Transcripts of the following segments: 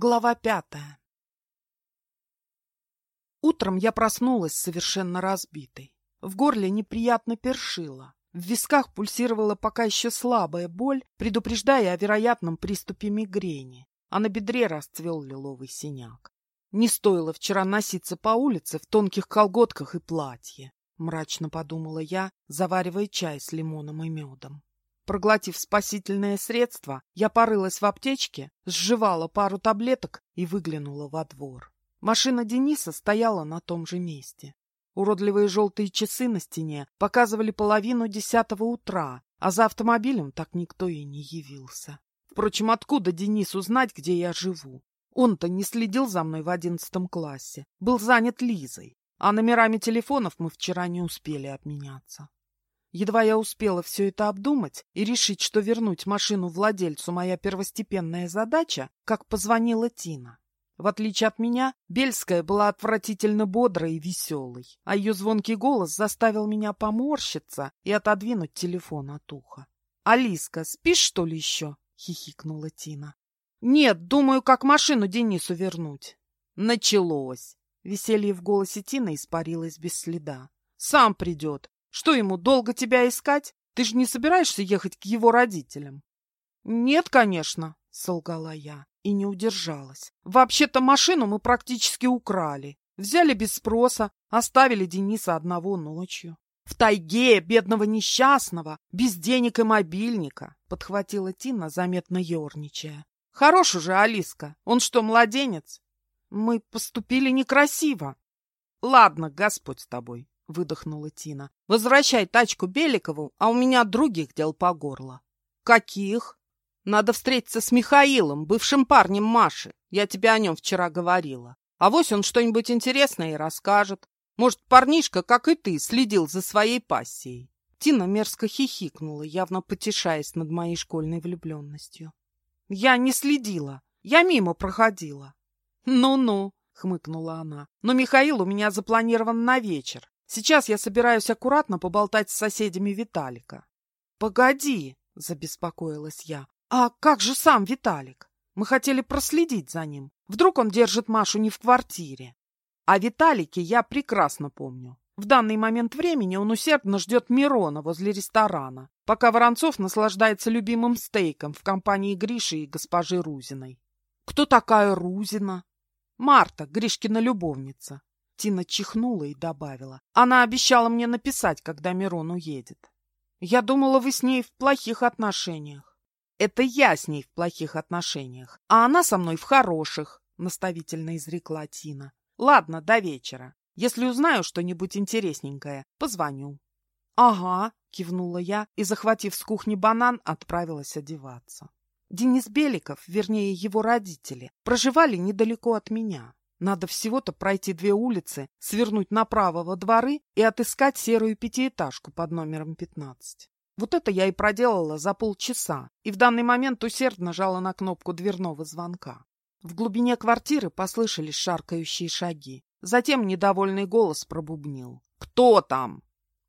Глава пятая Утром я проснулась совершенно разбитой. В горле неприятно першило. В висках пульсировала пока еще слабая боль, предупреждая о вероятном приступе мигрени, а на бедре расцвел лиловый синяк. Не стоило вчера носиться по улице в тонких колготках и платье, мрачно подумала я, заваривая чай с лимоном и медом. Проглотив спасительное средство, я порылась в аптечке, сживала пару таблеток и выглянула во двор. Машина Дениса стояла на том же месте. Уродливые желтые часы на стене показывали половину десятого утра, а за автомобилем так никто и не явился. Впрочем, откуда Денису знать, где я живу? Он-то не следил за мной в одиннадцатом классе, был занят Лизой, а номерами телефонов мы вчера не успели обменяться. Едва я успела все это обдумать и решить, что вернуть машину владельцу моя первостепенная задача, как позвонила Тина. В отличие от меня, Бельская была отвратительно бодрой и веселой, а ее звонкий голос заставил меня поморщиться и отодвинуть телефон от уха. — Алиска, спишь, что ли, еще? — хихикнула Тина. — Нет, думаю, как машину Денису вернуть. Началось. Веселье в голосе Тины испарилось без следа. — Сам придет. Что ему, долго тебя искать? Ты же не собираешься ехать к его родителям? — Нет, конечно, — солгала я и не удержалась. Вообще-то машину мы практически украли. Взяли без спроса, оставили Дениса одного ночью. В тайге, бедного несчастного, без денег и мобильника, подхватила Тина, заметно ерничая. Хорош уже, Алиска. Он что, младенец? Мы поступили некрасиво. Ладно, Господь с тобой. — выдохнула Тина. — Возвращай тачку Беликову, а у меня других дел по горло. — Каких? — Надо встретиться с Михаилом, бывшим парнем Маши. Я тебе о нем вчера говорила. А вось он что-нибудь интересное и расскажет. Может, парнишка, как и ты, следил за своей пассией. Тина мерзко хихикнула, явно потешаясь над моей школьной влюбленностью. — Я не следила. Я мимо проходила. «Ну — хмыкнула она. — Но Михаил у меня запланирован на вечер. Сейчас я собираюсь аккуратно поболтать с соседями Виталика. — Погоди, — забеспокоилась я. — А как же сам Виталик? Мы хотели проследить за ним. Вдруг он держит Машу не в квартире. О Виталике я прекрасно помню. В данный момент времени он усердно ждет Мирона возле ресторана, пока Воронцов наслаждается любимым стейком в компании Гриши и госпожи Рузиной. Кто такая Рузина? Марта, Гришкина любовница. Тина чихнула и добавила. Она обещала мне написать, когда Мирон уедет. Я думала, вы с ней в плохих отношениях. Это я с ней в плохих отношениях, а она со мной в хороших, наставительно изрекла Тина. Ладно, до вечера. Если узнаю что-нибудь интересненькое, позвоню. Ага, кивнула я и, захватив с кухни банан, отправилась одеваться. Денис Беликов, вернее его родители, проживали недалеко от меня. Надо всего-то пройти две улицы, свернуть направо во дворы и отыскать серую пятиэтажку под номером 15. Вот это я и проделала за полчаса, и в данный момент усердно жала на кнопку дверного звонка. В глубине квартиры послышались шаркающие шаги. Затем недовольный голос пробубнил. «Кто там?»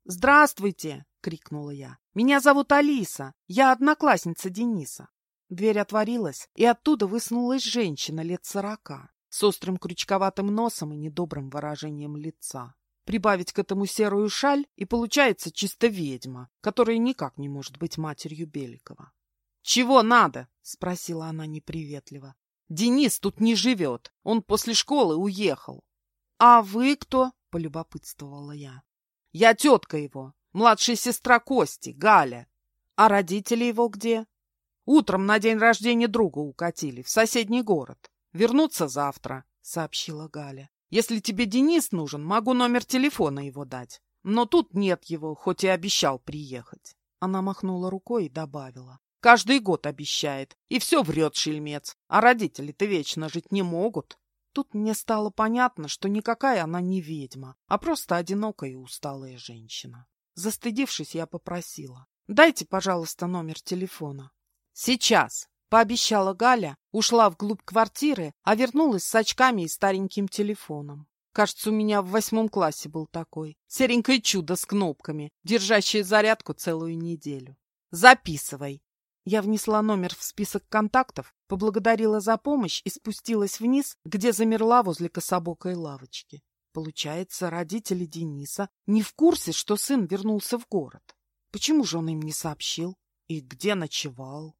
«Здравствуйте!» — крикнула я. «Меня зовут Алиса. Я одноклассница Дениса». Дверь отворилась, и оттуда высунулась женщина лет сорока с острым крючковатым носом и недобрым выражением лица. Прибавить к этому серую шаль, и получается чисто ведьма, которая никак не может быть матерью Беликова. — Чего надо? — спросила она неприветливо. — Денис тут не живет. Он после школы уехал. — А вы кто? — полюбопытствовала я. — Я тетка его, младшая сестра Кости, Галя. — А родители его где? — Утром на день рождения друга укатили, в соседний город. Вернуться завтра, — сообщила Галя. Если тебе Денис нужен, могу номер телефона его дать. Но тут нет его, хоть и обещал приехать. Она махнула рукой и добавила. Каждый год обещает. И все врет шельмец. А родители-то вечно жить не могут. Тут мне стало понятно, что никакая она не ведьма, а просто одинокая и усталая женщина. Застыдившись, я попросила. «Дайте, пожалуйста, номер телефона». «Сейчас!» Пообещала Галя, ушла вглубь квартиры, а вернулась с очками и стареньким телефоном. Кажется, у меня в восьмом классе был такой. Серенькое чудо с кнопками, держащее зарядку целую неделю. Записывай. Я внесла номер в список контактов, поблагодарила за помощь и спустилась вниз, где замерла возле кособокой лавочки. Получается, родители Дениса не в курсе, что сын вернулся в город. Почему же он им не сообщил? И где ночевал?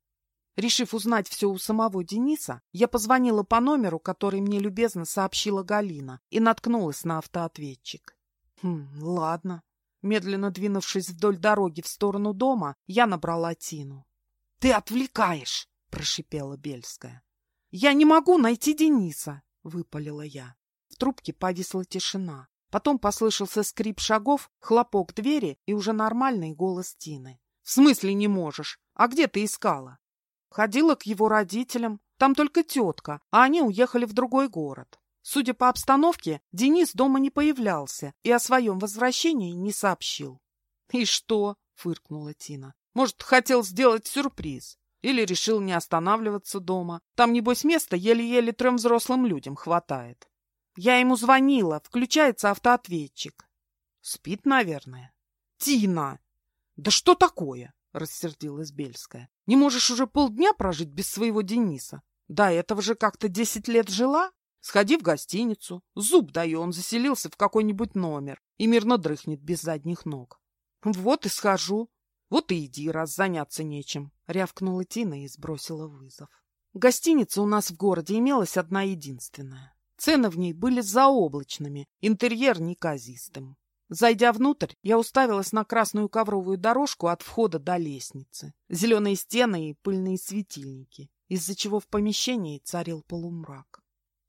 Решив узнать все у самого Дениса, я позвонила по номеру, который мне любезно сообщила Галина, и наткнулась на автоответчик. Хм, ладно. Медленно двинувшись вдоль дороги в сторону дома, я набрала Тину. — Ты отвлекаешь! — прошипела Бельская. — Я не могу найти Дениса! — выпалила я. В трубке повисла тишина. Потом послышался скрип шагов, хлопок двери и уже нормальный голос Тины. — В смысле не можешь? А где ты искала? Ходила к его родителям. Там только тетка, а они уехали в другой город. Судя по обстановке, Денис дома не появлялся и о своем возвращении не сообщил. — И что? — фыркнула Тина. — Может, хотел сделать сюрприз? Или решил не останавливаться дома? Там, небось, места еле-еле трем взрослым людям хватает. Я ему звонила, включается автоответчик. Спит, наверное. — Тина! Да что такое? — рассердилась Бельская. — Не можешь уже полдня прожить без своего Дениса? До этого же как-то десять лет жила. Сходи в гостиницу, зуб даю, он заселился в какой-нибудь номер и мирно дрыхнет без задних ног. — Вот и схожу. Вот и иди, раз заняться нечем, — рявкнула Тина и сбросила вызов. Гостиница у нас в городе имелась одна единственная. Цены в ней были заоблачными, интерьер неказистым. Зайдя внутрь, я уставилась на красную ковровую дорожку от входа до лестницы, зеленые стены и пыльные светильники, из-за чего в помещении царил полумрак.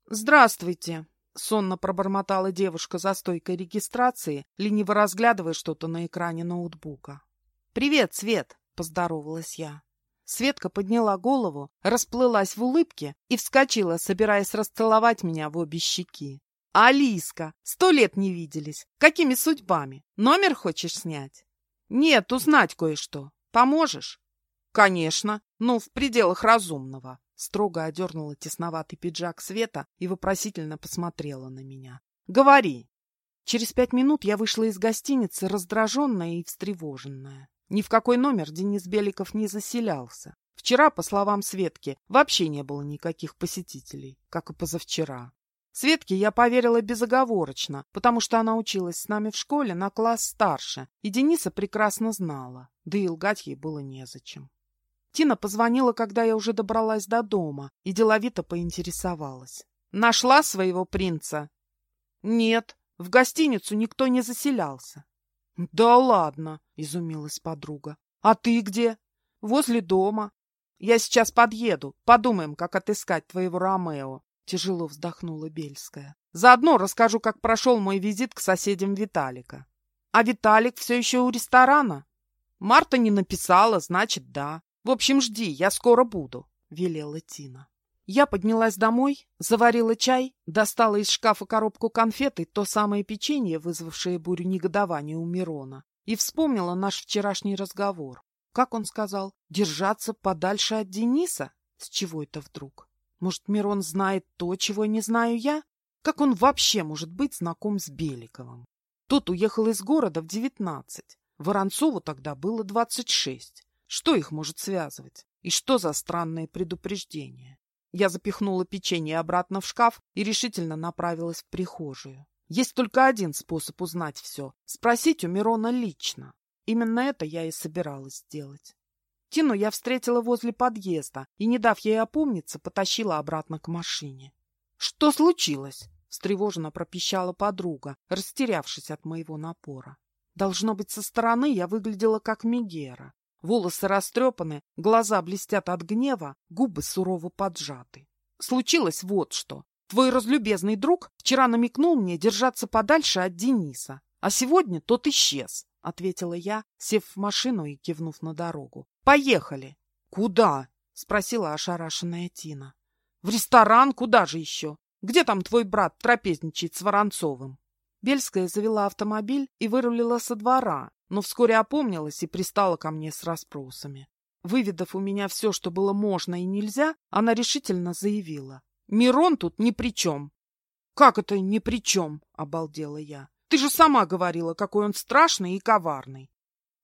«Здравствуйте!» — сонно пробормотала девушка за стойкой регистрации, лениво разглядывая что-то на экране ноутбука. «Привет, Свет!» — поздоровалась я. Светка подняла голову, расплылась в улыбке и вскочила, собираясь расцеловать меня в обе щеки. Алиска, сто лет не виделись. Какими судьбами? Номер хочешь снять? Нет, узнать кое-что. Поможешь? Конечно, ну, в пределах разумного. Строго одернула тесноватый пиджак Света и вопросительно посмотрела на меня. Говори. Через пять минут я вышла из гостиницы раздраженная и встревоженная. Ни в какой номер Денис Беликов не заселялся. Вчера, по словам Светки, вообще не было никаких посетителей, как и позавчера. Светке я поверила безоговорочно, потому что она училась с нами в школе на класс старше, и Дениса прекрасно знала, да и лгать ей было незачем. Тина позвонила, когда я уже добралась до дома, и деловито поинтересовалась. «Нашла своего принца?» «Нет, в гостиницу никто не заселялся». «Да ладно!» — изумилась подруга. «А ты где?» «Возле дома. Я сейчас подъеду. Подумаем, как отыскать твоего Ромео. Тяжело вздохнула Бельская. Заодно расскажу, как прошел мой визит к соседям Виталика. А Виталик все еще у ресторана? Марта не написала, значит, да. В общем, жди, я скоро буду, велела Тина. Я поднялась домой, заварила чай, достала из шкафа коробку конфет и то самое печенье, вызвавшее бурю негодования у Мирона, и вспомнила наш вчерашний разговор. Как он сказал, держаться подальше от Дениса? С чего это вдруг? Может, Мирон знает то, чего не знаю я? Как он вообще может быть знаком с Беликовым? Тот уехал из города в девятнадцать. Воронцову тогда было двадцать шесть. Что их может связывать? И что за странное предупреждение? Я запихнула печенье обратно в шкаф и решительно направилась в прихожую. Есть только один способ узнать все — спросить у Мирона лично. Именно это я и собиралась сделать. Тину я встретила возле подъезда и, не дав ей опомниться, потащила обратно к машине. — Что случилось? — встревоженно пропищала подруга, растерявшись от моего напора. Должно быть, со стороны я выглядела как Мегера. Волосы растрепаны, глаза блестят от гнева, губы сурово поджаты. Случилось вот что. Твой разлюбезный друг вчера намекнул мне держаться подальше от Дениса, а сегодня тот исчез. — ответила я, сев в машину и кивнув на дорогу. «Поехали!» «Куда?» — спросила ошарашенная Тина. «В ресторан? Куда же еще? Где там твой брат трапезничает с Воронцовым?» Бельская завела автомобиль и вырулила со двора, но вскоре опомнилась и пристала ко мне с расспросами. Выведав у меня все, что было можно и нельзя, она решительно заявила. «Мирон тут ни при чем». «Как это ни при чем?» — обалдела я. Ты же сама говорила, какой он страшный и коварный.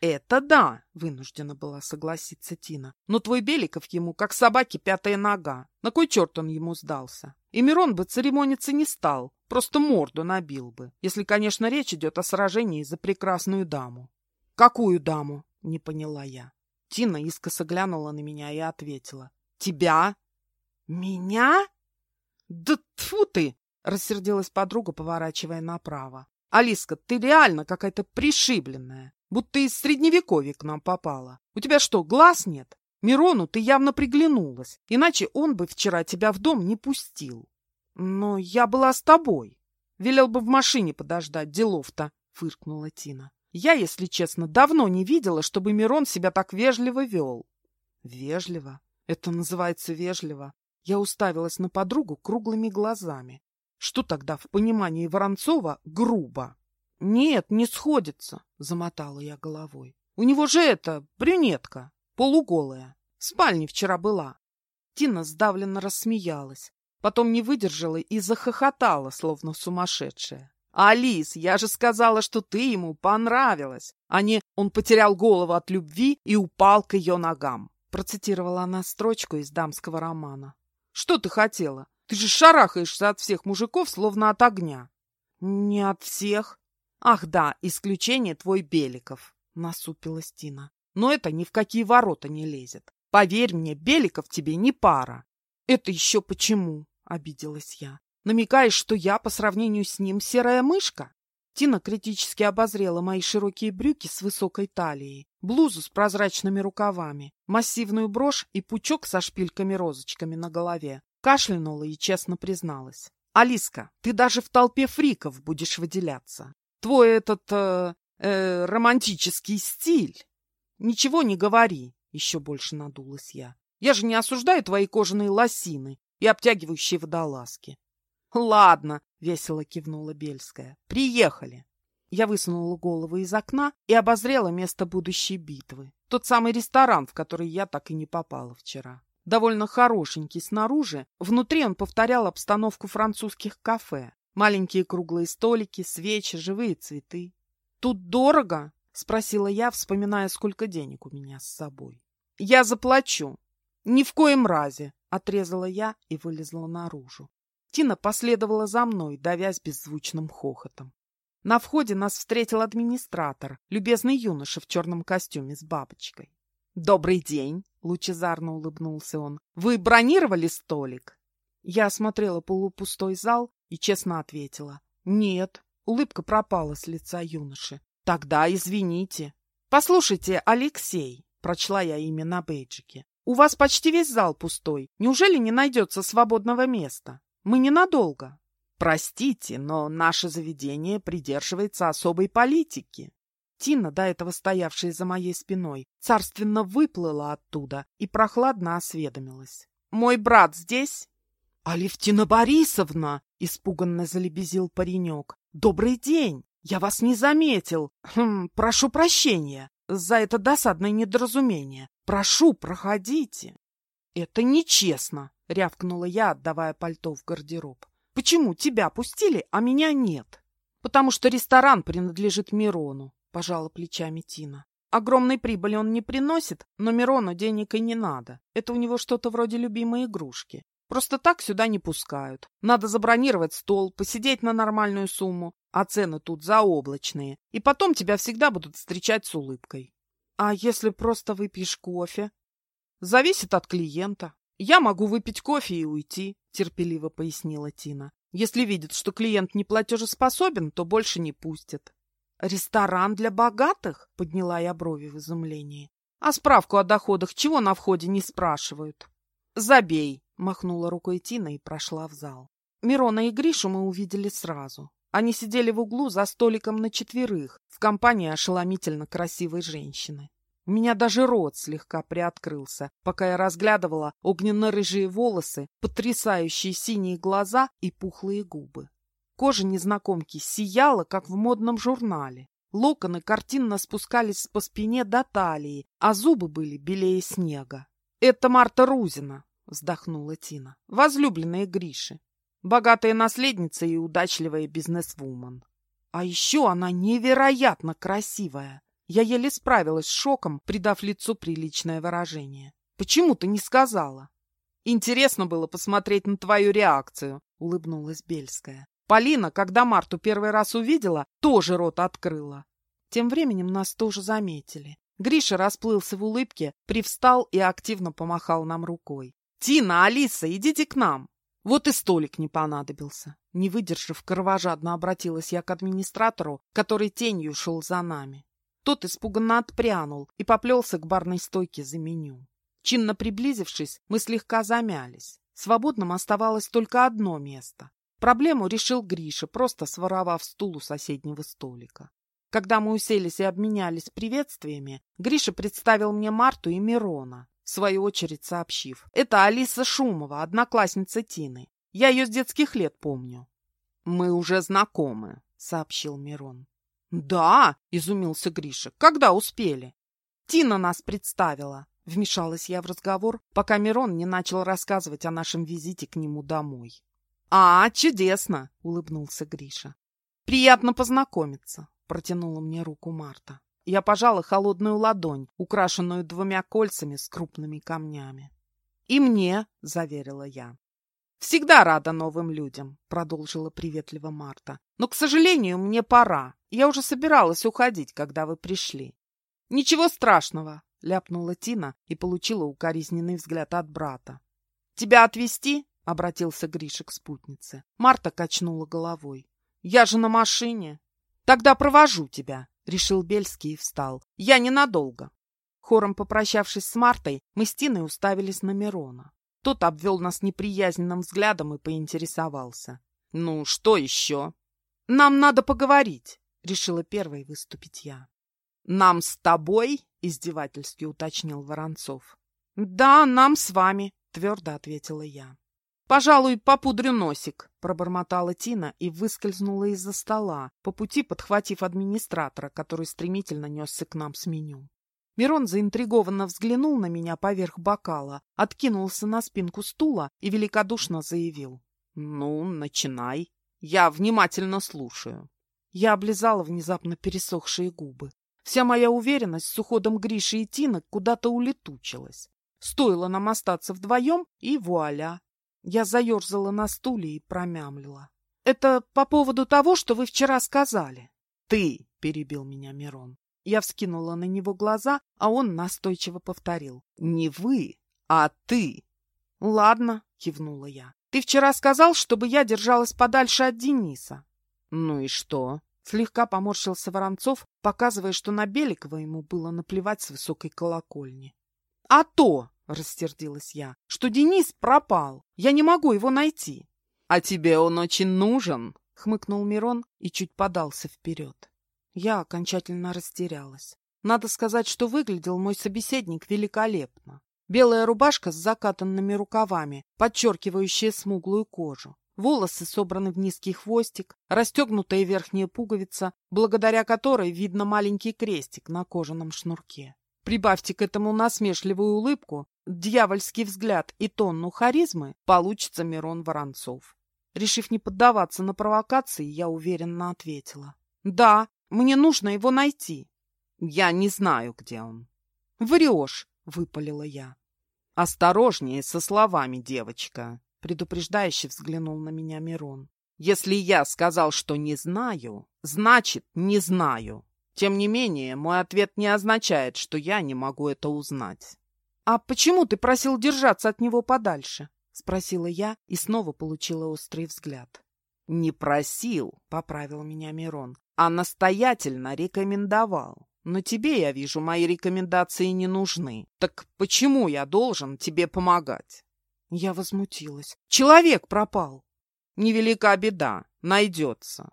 Это да, вынуждена была согласиться Тина. Но твой Беликов ему как собаке пятая нога. На кой черт он ему сдался? И Мирон бы церемониться не стал, просто морду набил бы, если, конечно, речь идет о сражении за прекрасную даму. Какую даму? Не поняла я. Тина искоса глянула на меня и ответила. Тебя? Меня? Да тфу ты! Рассердилась подруга, поворачивая направо. Алиска, ты реально какая-то пришибленная. Будто из средневековья к нам попала. У тебя что, глаз нет? Мирону ты явно приглянулась, иначе он бы вчера тебя в дом не пустил. Но я была с тобой. Велел бы в машине подождать, делов-то, фыркнула Тина. Я, если честно, давно не видела, чтобы Мирон себя так вежливо вел. Вежливо? Это называется вежливо. Я уставилась на подругу круглыми глазами. Что тогда в понимании Воронцова грубо? Нет, не сходится, замотала я головой. У него же это, брюнетка, полуголая. В спальне вчера была. Тина сдавленно рассмеялась, потом не выдержала и захохотала, словно сумасшедшая. «Алис, я же сказала, что ты ему понравилась, а не он потерял голову от любви и упал к ее ногам», процитировала она строчку из дамского романа. «Что ты хотела? Ты же шарахаешься от всех мужиков, словно от огня». «Не от всех», «Ах да, исключение твой Беликов», — насупилась Тина. «Но это ни в какие ворота не лезет. Поверь мне, Беликов тебе не пара». «Это еще почему?» — обиделась я. «Намекаешь, что я по сравнению с ним серая мышка?» Тина критически обозрела мои широкие брюки с высокой талией, блузу с прозрачными рукавами, массивную брошь и пучок со шпильками-розочками на голове. Кашлянула и честно призналась. «Алиска, ты даже в толпе фриков будешь выделяться твой этот э, э, романтический стиль. Ничего не говори, еще больше надулась я. Я же не осуждаю твои кожаные лосины и обтягивающие водолазки. Ладно, весело кивнула Бельская. Приехали. Я высунула голову из окна и обозрела место будущей битвы. Тот самый ресторан, в который я так и не попала вчера. Довольно хорошенький снаружи, внутри он повторял обстановку французских кафе. Маленькие круглые столики, свечи, живые цветы. «Тут дорого?» — спросила я, вспоминая, сколько денег у меня с собой. «Я заплачу». «Ни в коем разе!» — отрезала я и вылезла наружу. Тина последовала за мной, давясь беззвучным хохотом. На входе нас встретил администратор, любезный юноша в черном костюме с бабочкой. «Добрый день!» — лучезарно улыбнулся он. «Вы бронировали столик?» Я осмотрела полупустой зал и честно ответила. «Нет». Улыбка пропала с лица юноши. «Тогда извините». «Послушайте, Алексей», — прочла я имя на бейджике, «у вас почти весь зал пустой. Неужели не найдется свободного места? Мы ненадолго». «Простите, но наше заведение придерживается особой политики». Тина, до этого стоявшая за моей спиной, царственно выплыла оттуда и прохладно осведомилась. «Мой брат здесь?» «Алевтина Борисовна!» — испуганно залебезил паренек. «Добрый день! Я вас не заметил. Хм, прошу прощения за это досадное недоразумение. Прошу, проходите!» «Это нечестно!» — рявкнула я, отдавая пальто в гардероб. «Почему тебя пустили, а меня нет?» «Потому что ресторан принадлежит Мирону», — пожала плечами Тина. Огромной прибыли он не приносит, но Мирону денег и не надо. Это у него что-то вроде любимой игрушки. Просто так сюда не пускают. Надо забронировать стол, посидеть на нормальную сумму, а цены тут заоблачные. И потом тебя всегда будут встречать с улыбкой. А если просто выпьешь кофе? Зависит от клиента. Я могу выпить кофе и уйти, терпеливо пояснила Тина. Если видят, что клиент не платежеспособен, то больше не пустят. Ресторан для богатых? Подняла я брови в изумлении. А справку о доходах чего на входе не спрашивают? Забей, Махнула рукой Тина и прошла в зал. Мирона и Гришу мы увидели сразу. Они сидели в углу за столиком на четверых, в компании ошеломительно красивой женщины. У меня даже рот слегка приоткрылся, пока я разглядывала огненно-рыжие волосы, потрясающие синие глаза и пухлые губы. Кожа незнакомки сияла, как в модном журнале. Локоны картинно спускались по спине до талии, а зубы были белее снега. Это Марта Рузина, вздохнула Тина. Возлюбленная Гриши. Богатая наследница и удачливая бизнесвумен. А еще она невероятно красивая. Я еле справилась с шоком, придав лицу приличное выражение. «Почему ты не сказала?» «Интересно было посмотреть на твою реакцию», — улыбнулась Бельская. Полина, когда Марту первый раз увидела, тоже рот открыла. Тем временем нас тоже заметили. Гриша расплылся в улыбке, привстал и активно помахал нам рукой. «Тина, Алиса, идите к нам!» Вот и столик не понадобился. Не выдержав, кровожадно обратилась я к администратору, который тенью шел за нами. Тот испуганно отпрянул и поплелся к барной стойке за меню. Чинно приблизившись, мы слегка замялись. Свободным оставалось только одно место. Проблему решил Гриша, просто своровав стул у соседнего столика. Когда мы уселись и обменялись приветствиями, Гриша представил мне Марту и Мирона, в свою очередь сообщив. Это Алиса Шумова, одноклассница Тины. Я ее с детских лет помню. Мы уже знакомы, сообщил Мирон. «Да!» — изумился Гриша. «Когда успели?» «Тина нас представила!» — вмешалась я в разговор, пока Мирон не начал рассказывать о нашем визите к нему домой. «А, чудесно!» — улыбнулся Гриша. «Приятно познакомиться!» — протянула мне руку Марта. Я пожала холодную ладонь, украшенную двумя кольцами с крупными камнями. «И мне!» — заверила я. «Всегда рада новым людям», — продолжила приветливо Марта. «Но, к сожалению, мне пора. Я уже собиралась уходить, когда вы пришли». «Ничего страшного», — ляпнула Тина и получила укоризненный взгляд от брата. «Тебя отвезти?» — обратился Гриша к спутнице. Марта качнула головой. «Я же на машине». «Тогда провожу тебя», — решил Бельский и встал. «Я ненадолго». Хором попрощавшись с Мартой, мы с Тиной уставились на Мирона. Тот обвел нас неприязненным взглядом и поинтересовался. «Ну, что еще?» «Нам надо поговорить», — решила первой выступить я. «Нам с тобой?» — издевательски уточнил Воронцов. «Да, нам с вами», — твердо ответила я. «Пожалуй, попудрю носик», — пробормотала Тина и выскользнула из-за стола, по пути подхватив администратора, который стремительно несся к нам с меню. Мирон заинтригованно взглянул на меня поверх бокала, откинулся на спинку стула и великодушно заявил. «Ну, начинай. Я внимательно слушаю». Я облизала внезапно пересохшие губы. Вся моя уверенность с уходом Гриши и Тины куда-то улетучилась. Стоило нам остаться вдвоем, и вуаля. Я заерзала на стуле и промямлила. — Это по поводу того, что вы вчера сказали. — Ты, — перебил меня Мирон. Я вскинула на него глаза, а он настойчиво повторил. «Не вы, а ты!» «Ладно», — кивнула я. «Ты вчера сказал, чтобы я держалась подальше от Дениса». «Ну и что?» Слегка поморщился Воронцов, показывая, что на Беликова ему было наплевать с высокой колокольни. «А то!» — рассердилась я. «Что Денис пропал! Я не могу его найти!» «А тебе он очень нужен!» — хмыкнул Мирон и чуть подался вперед. Я окончательно растерялась. Надо сказать, что выглядел мой собеседник великолепно. Белая рубашка с закатанными рукавами, подчеркивающая смуглую кожу. Волосы собраны в низкий хвостик, расстегнутая верхняя пуговица, благодаря которой видно маленький крестик на кожаном шнурке. Прибавьте к этому насмешливую улыбку, дьявольский взгляд и тонну харизмы, получится Мирон Воронцов. Решив не поддаваться на провокации, я уверенно ответила. «Да, мне нужно его найти. Я не знаю, где он. Врешь, выпалила я. Осторожнее со словами, девочка, предупреждающе взглянул на меня Мирон. Если я сказал, что не знаю, значит, не знаю. Тем не менее, мой ответ не означает, что я не могу это узнать. «А почему ты просил держаться от него подальше?» — спросила я и снова получила острый взгляд. «Не просил», — поправил меня Мирон, а настоятельно рекомендовал. Но тебе, я вижу, мои рекомендации не нужны. Так почему я должен тебе помогать? Я возмутилась. Человек пропал. Невелика беда. Найдется.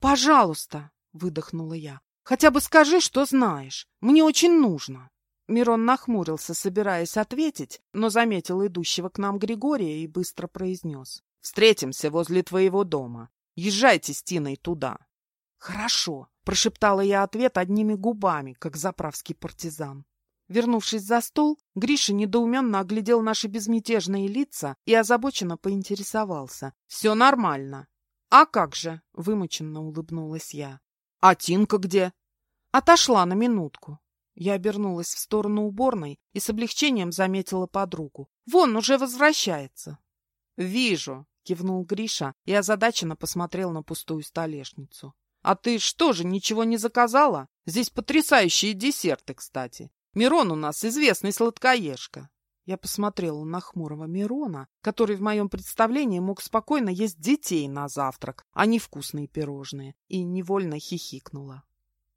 Пожалуйста, выдохнула я. Хотя бы скажи, что знаешь. Мне очень нужно. Мирон нахмурился, собираясь ответить, но заметил идущего к нам Григория и быстро произнес. «Встретимся возле твоего дома. Езжайте с Тиной туда. «Хорошо», — прошептала я ответ одними губами, как заправский партизан. Вернувшись за стол, Гриша недоуменно оглядел наши безмятежные лица и озабоченно поинтересовался. «Все нормально». «А как же?» — вымученно улыбнулась я. «А Тинка где?» Отошла на минутку. Я обернулась в сторону уборной и с облегчением заметила подругу. Вон, уже возвращается. «Вижу», — кивнул Гриша и озадаченно посмотрел на пустую столешницу. «А ты что же, ничего не заказала? Здесь потрясающие десерты, кстати. Мирон у нас известный сладкоежка». Я посмотрела на хмурого Мирона, который в моем представлении мог спокойно есть детей на завтрак, а не вкусные пирожные, и невольно хихикнула.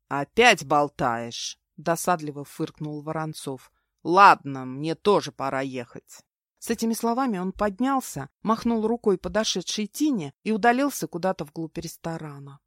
«Опять болтаешь!» — досадливо фыркнул Воронцов. «Ладно, мне тоже пора ехать». С этими словами он поднялся, махнул рукой подошедшей Тине и удалился куда-то вглубь ресторана.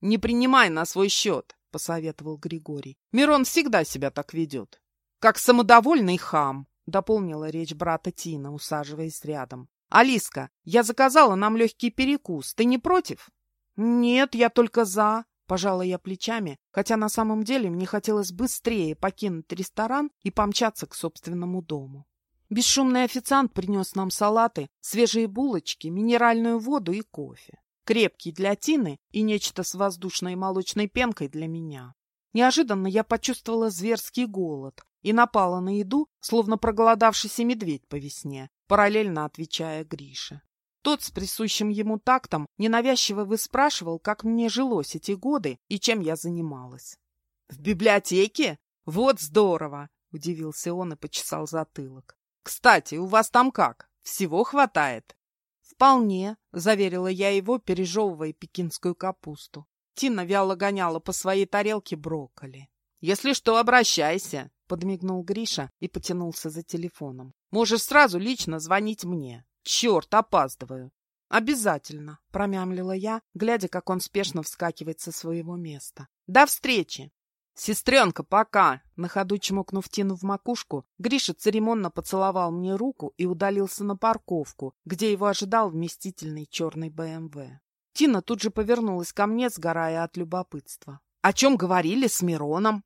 «Не принимай на свой счет», — посоветовал Григорий. «Мирон всегда себя так ведет. Как самодовольный хам», — дополнила речь брата Тина, усаживаясь рядом. «Алиска, я заказала нам легкий перекус. Ты не против?» «Нет, я только за», Пожала я плечами, хотя на самом деле мне хотелось быстрее покинуть ресторан и помчаться к собственному дому. Бесшумный официант принес нам салаты, свежие булочки, минеральную воду и кофе. Крепкий для Тины и нечто с воздушной молочной пенкой для меня. Неожиданно я почувствовала зверский голод и напала на еду, словно проголодавшийся медведь по весне, параллельно отвечая Грише. Тот с присущим ему тактом ненавязчиво выспрашивал, как мне жилось эти годы и чем я занималась. — В библиотеке? Вот здорово! — удивился он и почесал затылок. — Кстати, у вас там как? Всего хватает? — Вполне, — заверила я его, пережевывая пекинскую капусту. Тина вяло гоняла по своей тарелке брокколи. — Если что, обращайся, — подмигнул Гриша и потянулся за телефоном. — Можешь сразу лично звонить мне. Черт, опаздываю. Обязательно, промямлила я, глядя, как он спешно вскакивает со своего места. До встречи! «Сестренка, пока!» На ходу чмокнув Тину в макушку, Гриша церемонно поцеловал мне руку и удалился на парковку, где его ожидал вместительный черный БМВ. Тина тут же повернулась ко мне, сгорая от любопытства. «О чем говорили с Мироном?»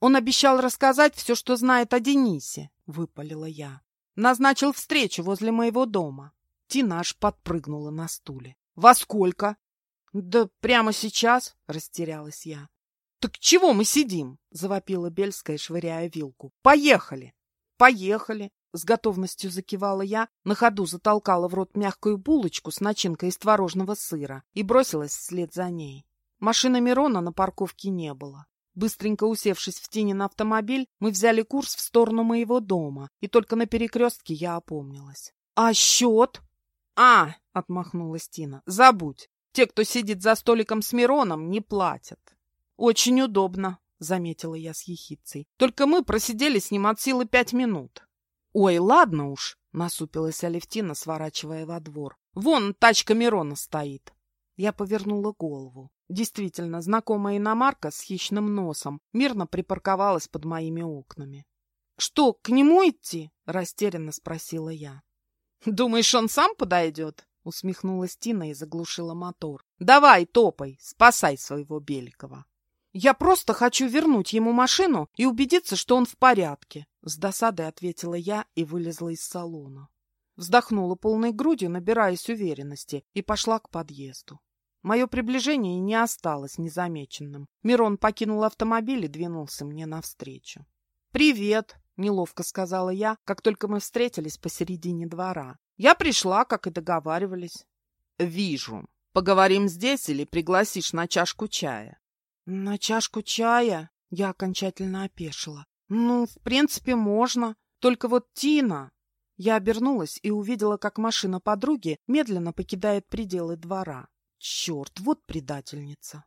«Он обещал рассказать все, что знает о Денисе», — выпалила я. Назначил встречу возле моего дома. Тина аж подпрыгнула на стуле. «Во сколько?» «Да прямо сейчас», — растерялась я. «Так чего мы сидим?» — завопила Бельская, швыряя вилку. «Поехали!» «Поехали!» — с готовностью закивала я, на ходу затолкала в рот мягкую булочку с начинкой из творожного сыра и бросилась вслед за ней. Машины Мирона на парковке не было. Быстренько усевшись в тени на автомобиль, мы взяли курс в сторону моего дома, и только на перекрестке я опомнилась. «А счет?» «А!» — отмахнулась Тина. «Забудь. Те, кто сидит за столиком с Мироном, не платят». «Очень удобно», — заметила я с ехицей. «Только мы просидели с ним от силы пять минут». «Ой, ладно уж», — насупилась Алевтина, сворачивая во двор. «Вон тачка Мирона стоит». Я повернула голову. Действительно, знакомая иномарка с хищным носом мирно припарковалась под моими окнами. — Что, к нему идти? — растерянно спросила я. — Думаешь, он сам подойдет? — усмехнулась Тина и заглушила мотор. — Давай, топай, спасай своего Беликова. — Я просто хочу вернуть ему машину и убедиться, что он в порядке, — с досадой ответила я и вылезла из салона. Вздохнула полной грудью, набираясь уверенности, и пошла к подъезду. Мое приближение не осталось незамеченным. Мирон покинул автомобиль и двинулся мне навстречу. «Привет!» — неловко сказала я, как только мы встретились посередине двора. «Я пришла, как и договаривались». «Вижу. Поговорим здесь или пригласишь на чашку чая?» «На чашку чая?» — я окончательно опешила. «Ну, в принципе, можно. Только вот Тина...» Я обернулась и увидела, как машина подруги медленно покидает пределы двора. Черт, вот предательница.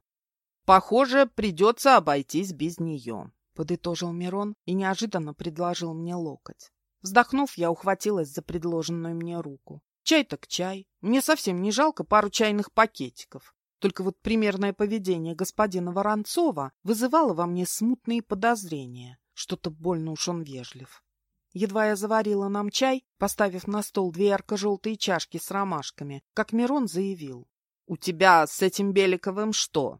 Похоже, придется обойтись без нее, подытожил Мирон и неожиданно предложил мне локоть. Вздохнув, я ухватилась за предложенную мне руку. Чай так чай. Мне совсем не жалко пару чайных пакетиков. Только вот примерное поведение господина Воронцова вызывало во мне смутные подозрения. Что-то больно уж он вежлив. Едва я заварила нам чай, поставив на стол две ярко-желтые чашки с ромашками, как Мирон заявил. У тебя с этим Беликовым что?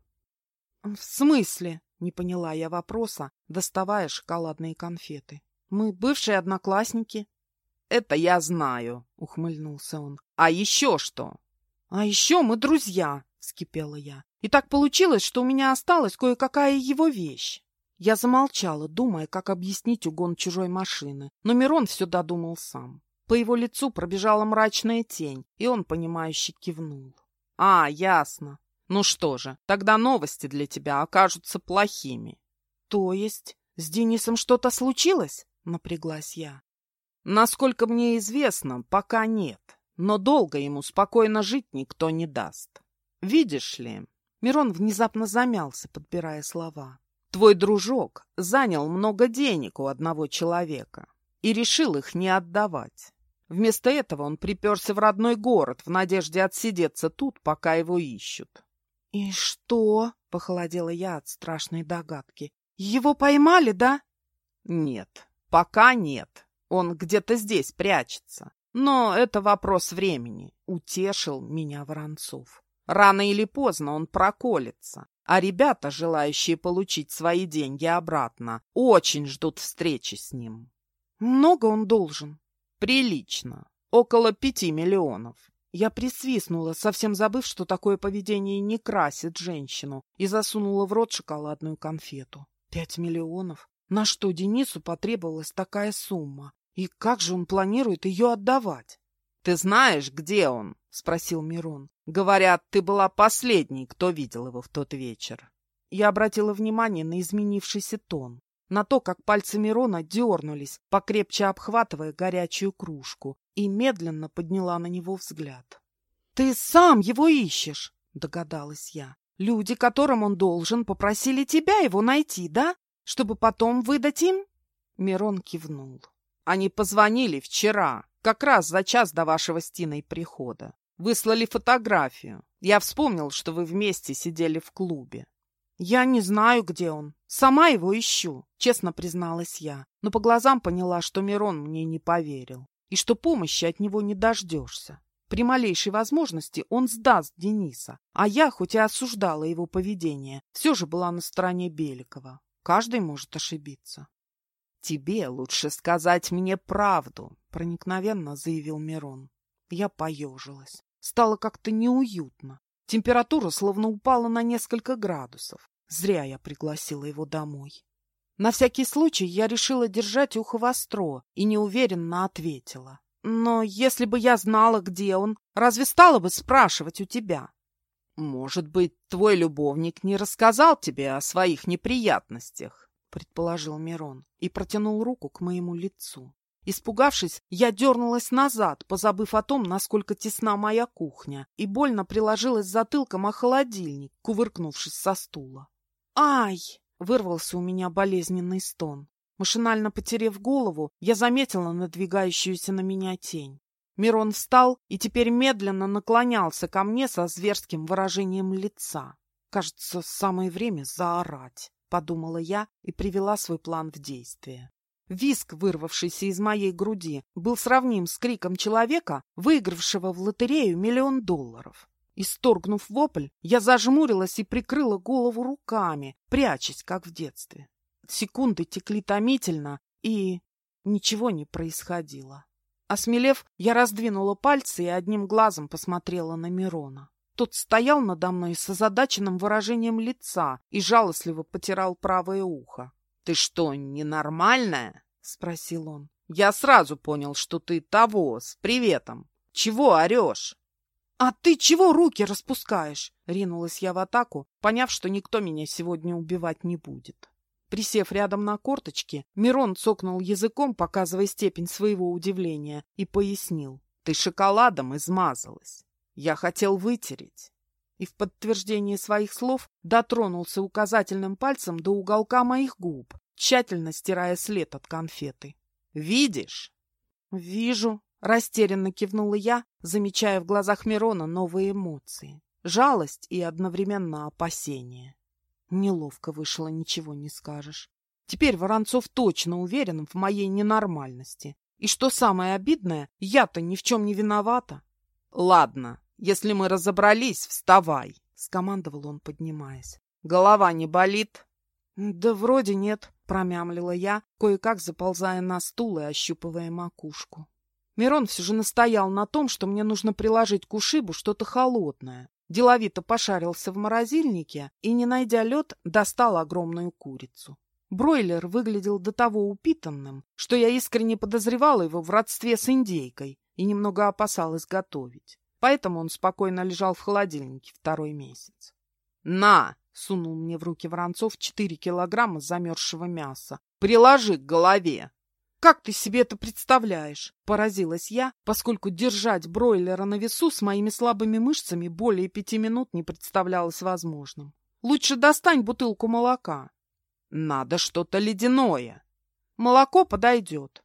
В смысле? Не поняла я вопроса, доставая шоколадные конфеты. Мы бывшие одноклассники. Это я знаю, ухмыльнулся он. А еще что? А еще мы друзья, вскипела я. И так получилось, что у меня осталась кое-какая его вещь. Я замолчала, думая, как объяснить угон чужой машины, но Мирон все додумал сам. По его лицу пробежала мрачная тень, и он, понимающе кивнул. — А, ясно. Ну что же, тогда новости для тебя окажутся плохими. — То есть с Денисом что-то случилось? — напряглась я. — Насколько мне известно, пока нет, но долго ему спокойно жить никто не даст. Видишь ли, Мирон внезапно замялся, подбирая слова. Твой дружок занял много денег у одного человека и решил их не отдавать. Вместо этого он приперся в родной город в надежде отсидеться тут, пока его ищут. — И что? — похолодела я от страшной догадки. — Его поймали, да? — Нет, пока нет. Он где-то здесь прячется. Но это вопрос времени, — утешил меня Воронцов. Рано или поздно он проколется, а ребята, желающие получить свои деньги обратно, очень ждут встречи с ним. Много он должен? Прилично. Около пяти миллионов. Я присвистнула, совсем забыв, что такое поведение не красит женщину, и засунула в рот шоколадную конфету. Пять миллионов? На что Денису потребовалась такая сумма? И как же он планирует ее отдавать? — Ты знаешь, где он? — спросил Мирон. — Говорят, ты была последней, кто видел его в тот вечер. Я обратила внимание на изменившийся тон, на то, как пальцы Мирона дернулись, покрепче обхватывая горячую кружку, и медленно подняла на него взгляд. — Ты сам его ищешь, — догадалась я. — Люди, которым он должен, попросили тебя его найти, да? Чтобы потом выдать им? Мирон кивнул. — Они позвонили вчера, как раз за час до вашего с Тиной прихода. Выслали фотографию. Я вспомнил, что вы вместе сидели в клубе. Я не знаю, где он. Сама его ищу, честно призналась я. Но по глазам поняла, что Мирон мне не поверил. И что помощи от него не дождешься. При малейшей возможности он сдаст Дениса. А я, хоть и осуждала его поведение, все же была на стороне Беликова. Каждый может ошибиться. «Тебе лучше сказать мне правду», — проникновенно заявил Мирон. Я поежилась. Стало как-то неуютно. Температура словно упала на несколько градусов. Зря я пригласила его домой. На всякий случай я решила держать ухо востро и неуверенно ответила. Но если бы я знала, где он, разве стала бы спрашивать у тебя? Может быть, твой любовник не рассказал тебе о своих неприятностях? предположил Мирон и протянул руку к моему лицу. Испугавшись, я дернулась назад, позабыв о том, насколько тесна моя кухня, и больно приложилась затылком о холодильник, кувыркнувшись со стула. «Ай!» — вырвался у меня болезненный стон. Машинально потерев голову, я заметила надвигающуюся на меня тень. Мирон встал и теперь медленно наклонялся ко мне со зверским выражением лица. Кажется, самое время заорать подумала я и привела свой план в действие. Виск, вырвавшийся из моей груди, был сравним с криком человека, выигравшего в лотерею миллион долларов. Исторгнув вопль, я зажмурилась и прикрыла голову руками, прячась, как в детстве. Секунды текли томительно, и ничего не происходило. Осмелев, я раздвинула пальцы и одним глазом посмотрела на Мирона. Тот стоял надо мной с озадаченным выражением лица и жалостливо потирал правое ухо. — Ты что, ненормальная? — спросил он. — Я сразу понял, что ты того, с приветом. Чего орешь? — А ты чего руки распускаешь? — ринулась я в атаку, поняв, что никто меня сегодня убивать не будет. Присев рядом на корточки, Мирон цокнул языком, показывая степень своего удивления, и пояснил. — Ты шоколадом измазалась. Я хотел вытереть. И в подтверждение своих слов дотронулся указательным пальцем до уголка моих губ, тщательно стирая след от конфеты. «Видишь?» «Вижу», — растерянно кивнула я, замечая в глазах Мирона новые эмоции. Жалость и одновременно опасение. Неловко вышло, ничего не скажешь. Теперь Воронцов точно уверен в моей ненормальности. И что самое обидное, я-то ни в чем не виновата. Ладно, если мы разобрались, вставай, — скомандовал он, поднимаясь. — Голова не болит? — Да вроде нет, — промямлила я, кое-как заползая на стул и ощупывая макушку. Мирон все же настоял на том, что мне нужно приложить к ушибу что-то холодное. Деловито пошарился в морозильнике и, не найдя лед, достал огромную курицу. Бройлер выглядел до того упитанным, что я искренне подозревала его в родстве с индейкой и немного опасалась готовить. Поэтому он спокойно лежал в холодильнике второй месяц. «На!» — сунул мне в руки Воронцов четыре килограмма замерзшего мяса. «Приложи к голове!» «Как ты себе это представляешь?» — поразилась я, поскольку держать бройлера на весу с моими слабыми мышцами более пяти минут не представлялось возможным. «Лучше достань бутылку молока». «Надо что-то ледяное». «Молоко подойдет».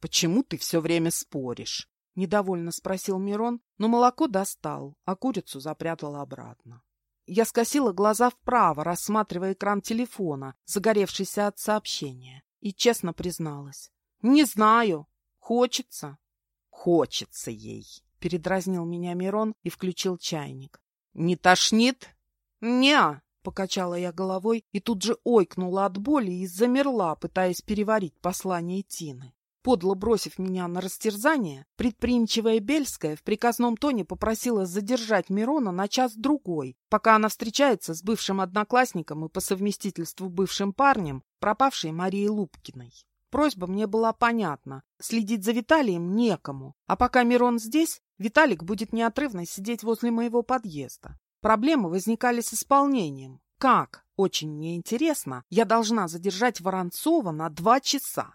«Почему ты все время споришь?» — недовольно спросил Мирон, но молоко достал, а курицу запрятал обратно. Я скосила глаза вправо, рассматривая экран телефона, загоревшийся от сообщения, и честно призналась. Не знаю. Хочется. Хочется ей. Передразнил меня Мирон и включил чайник. Не тошнит? Не, покачала я головой и тут же ойкнула от боли и замерла, пытаясь переварить послание Тины. Подло бросив меня на растерзание, предприимчивая Бельская в приказном тоне попросила задержать Мирона на час-другой, пока она встречается с бывшим одноклассником и по совместительству бывшим парнем, пропавшей Марией Лубкиной. Просьба мне была понятна. Следить за Виталием некому. А пока Мирон здесь, Виталик будет неотрывно сидеть возле моего подъезда. Проблемы возникали с исполнением. Как? Очень мне интересно. Я должна задержать Воронцова на два часа.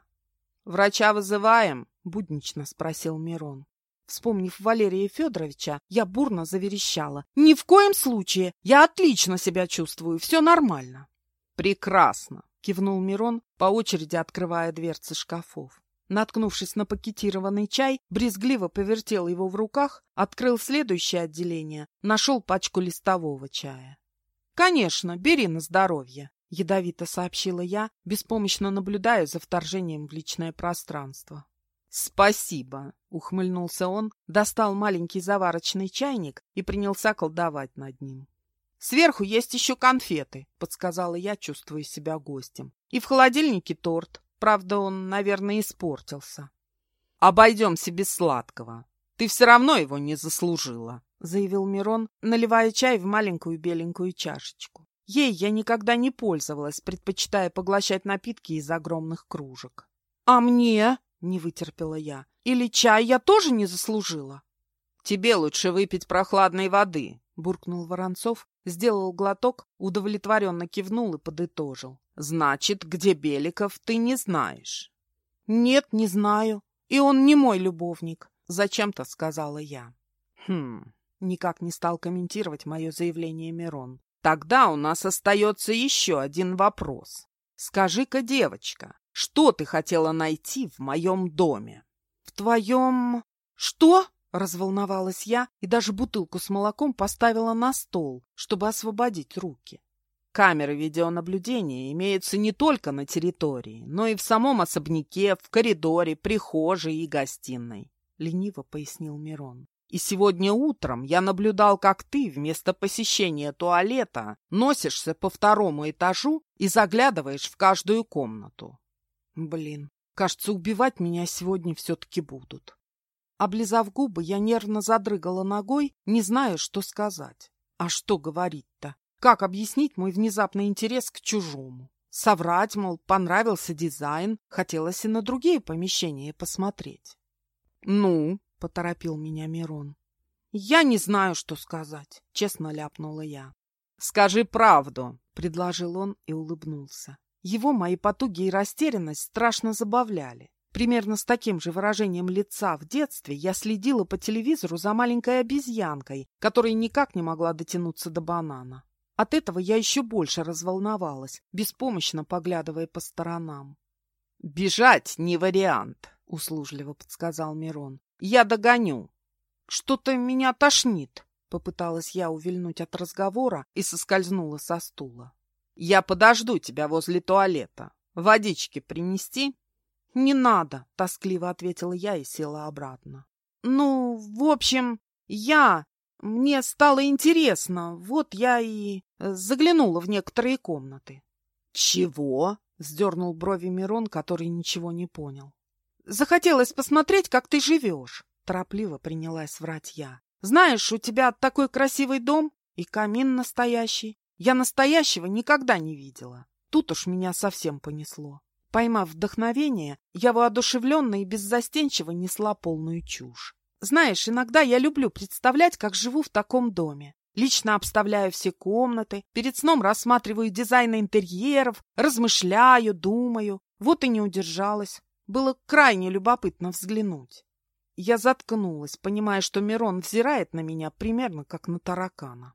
«Врача вызываем?» — буднично спросил Мирон. Вспомнив Валерия Федоровича, я бурно заверещала. «Ни в коем случае! Я отлично себя чувствую, все нормально!» «Прекрасно! кивнул Мирон, по очереди открывая дверцы шкафов. Наткнувшись на пакетированный чай, брезгливо повертел его в руках, открыл следующее отделение, нашел пачку листового чая. «Конечно, бери на здоровье», — ядовито сообщила я, беспомощно наблюдая за вторжением в личное пространство. «Спасибо!» — ухмыльнулся он, достал маленький заварочный чайник и принялся колдовать над ним. «Сверху есть еще конфеты», — подсказала я, чувствуя себя гостем. «И в холодильнике торт. Правда, он, наверное, испортился». «Обойдемся без сладкого. Ты все равно его не заслужила», — заявил Мирон, наливая чай в маленькую беленькую чашечку. Ей я никогда не пользовалась, предпочитая поглощать напитки из огромных кружек. «А мне?» — не вытерпела я. «Или чай я тоже не заслужила?» «Тебе лучше выпить прохладной воды», — буркнул Воронцов, сделал глоток, удовлетворенно кивнул и подытожил. «Значит, где Беликов, ты не знаешь?» «Нет, не знаю. И он не мой любовник», — зачем-то сказала я. «Хм...» — никак не стал комментировать мое заявление Мирон. «Тогда у нас остается еще один вопрос. Скажи-ка, девочка, что ты хотела найти в моем доме?» «В твоем... что?» Разволновалась я и даже бутылку с молоком поставила на стол, чтобы освободить руки. Камеры видеонаблюдения имеются не только на территории, но и в самом особняке, в коридоре, прихожей и гостиной, — лениво пояснил Мирон. И сегодня утром я наблюдал, как ты вместо посещения туалета носишься по второму этажу и заглядываешь в каждую комнату. Блин, кажется, убивать меня сегодня все-таки будут. Облизав губы, я нервно задрыгала ногой, не зная, что сказать. А что говорить-то? Как объяснить мой внезапный интерес к чужому? Соврать, мол, понравился дизайн, хотелось и на другие помещения посмотреть. «Ну?» — поторопил меня Мирон. «Я не знаю, что сказать», — честно ляпнула я. «Скажи правду», — предложил он и улыбнулся. Его мои потуги и растерянность страшно забавляли. Примерно с таким же выражением лица в детстве я следила по телевизору за маленькой обезьянкой, которая никак не могла дотянуться до банана. От этого я еще больше разволновалась, беспомощно поглядывая по сторонам. «Бежать не вариант», — услужливо подсказал Мирон. «Я догоню». «Что-то меня тошнит», — попыталась я увильнуть от разговора и соскользнула со стула. «Я подожду тебя возле туалета. Водички принести?» «Не надо», — тоскливо ответила я и села обратно. «Ну, в общем, я... Мне стало интересно, вот я и заглянула в некоторые комнаты». «Чего?» — сдернул брови Мирон, который ничего не понял. «Захотелось посмотреть, как ты живешь», — торопливо принялась врать я. «Знаешь, у тебя такой красивый дом и камин настоящий. Я настоящего никогда не видела. Тут уж меня совсем понесло. Поймав вдохновение, я воодушевленно и беззастенчиво несла полную чушь. Знаешь, иногда я люблю представлять, как живу в таком доме. Лично обставляю все комнаты, перед сном рассматриваю дизайн интерьеров, размышляю, думаю. Вот и не удержалась. Было крайне любопытно взглянуть. Я заткнулась, понимая, что Мирон взирает на меня примерно как на таракана.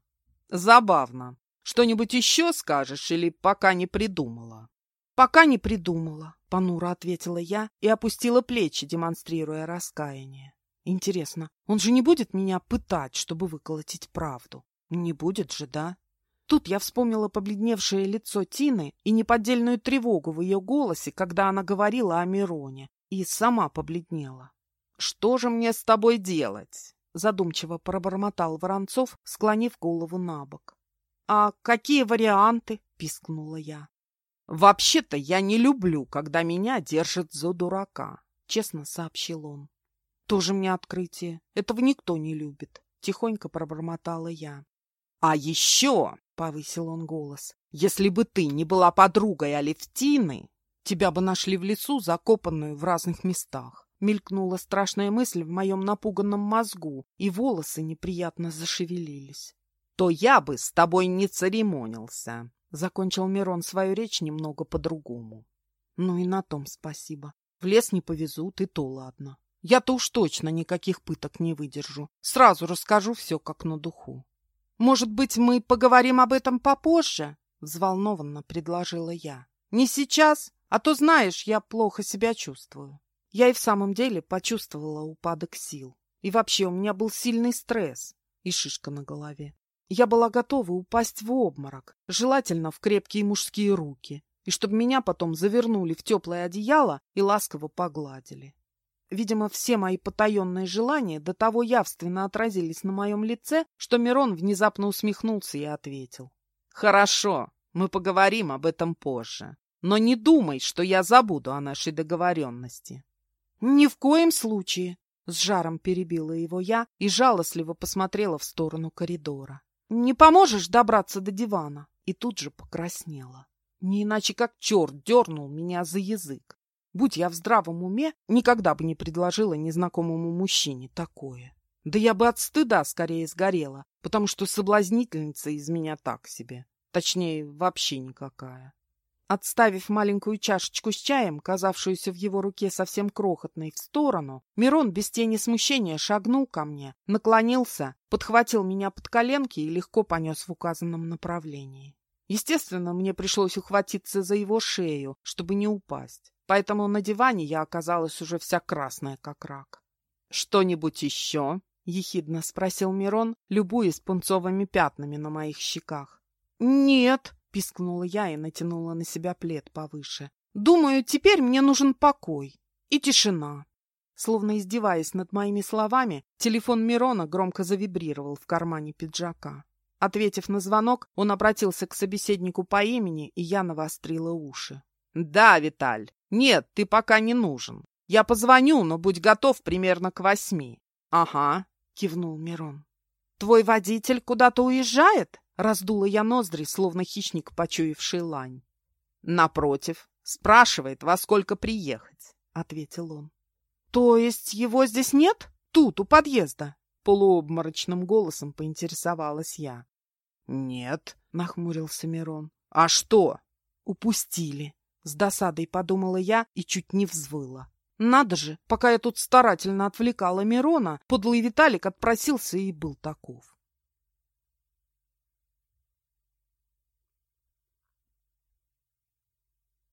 Забавно. Что-нибудь еще скажешь или пока не придумала? Пока не придумала, понуро ответила я и опустила плечи, демонстрируя раскаяние. Интересно, он же не будет меня пытать, чтобы выколотить правду? Не будет же, да? Тут я вспомнила побледневшее лицо Тины и неподдельную тревогу в ее голосе, когда она говорила о Мироне, и сама побледнела. «Что же мне с тобой делать?» — задумчиво пробормотал Воронцов, склонив голову на бок. «А какие варианты?» — пискнула я. «Вообще-то я не люблю, когда меня держат за дурака», — честно сообщил он. «Тоже мне открытие. Этого никто не любит», — тихонько пробормотала я. «А еще», — повысил он голос, — «если бы ты не была подругой Алевтины, тебя бы нашли в лесу, закопанную в разных местах». Мелькнула страшная мысль в моем напуганном мозгу, и волосы неприятно зашевелились. «То я бы с тобой не церемонился», — закончил Мирон свою речь немного по-другому. «Ну и на том спасибо. В лес не повезут, и то ладно. Я-то уж точно никаких пыток не выдержу. Сразу расскажу все как на духу». «Может быть, мы поговорим об этом попозже?» — взволнованно предложила я. «Не сейчас, а то, знаешь, я плохо себя чувствую». Я и в самом деле почувствовала упадок сил. И вообще у меня был сильный стресс и шишка на голове. Я была готова упасть в обморок, желательно в крепкие мужские руки, и чтобы меня потом завернули в теплое одеяло и ласково погладили. Видимо, все мои потаенные желания до того явственно отразились на моем лице, что Мирон внезапно усмехнулся и ответил. «Хорошо, мы поговорим об этом позже. Но не думай, что я забуду о нашей договоренности». «Ни в коем случае!» — с жаром перебила его я и жалостливо посмотрела в сторону коридора. «Не поможешь добраться до дивана?» И тут же покраснела. Не иначе как черт дернул меня за язык. Будь я в здравом уме, никогда бы не предложила незнакомому мужчине такое. Да я бы от стыда скорее сгорела, потому что соблазнительница из меня так себе. Точнее, вообще никакая. Отставив маленькую чашечку с чаем, казавшуюся в его руке совсем крохотной, в сторону, Мирон без тени смущения шагнул ко мне, наклонился, подхватил меня под коленки и легко понес в указанном направлении. Естественно, мне пришлось ухватиться за его шею, чтобы не упасть поэтому на диване я оказалась уже вся красная, как рак. «Что-нибудь еще?» — ехидно спросил Мирон, любуясь пунцовыми пятнами на моих щеках. «Нет», — пискнула я и натянула на себя плед повыше. «Думаю, теперь мне нужен покой и тишина». Словно издеваясь над моими словами, телефон Мирона громко завибрировал в кармане пиджака. Ответив на звонок, он обратился к собеседнику по имени, и я навострила уши. «Да, Виталь, «Нет, ты пока не нужен. Я позвоню, но будь готов примерно к восьми». «Ага», — кивнул Мирон. «Твой водитель куда-то уезжает?» — раздула я ноздри, словно хищник, почуявший лань. «Напротив, спрашивает, во сколько приехать», — ответил он. «То есть его здесь нет? Тут, у подъезда?» Полуобморочным голосом поинтересовалась я. «Нет», — нахмурился Мирон. «А что?» «Упустили», с досадой подумала я и чуть не взвыла. Надо же, пока я тут старательно отвлекала Мирона, подлый Виталик отпросился и был таков.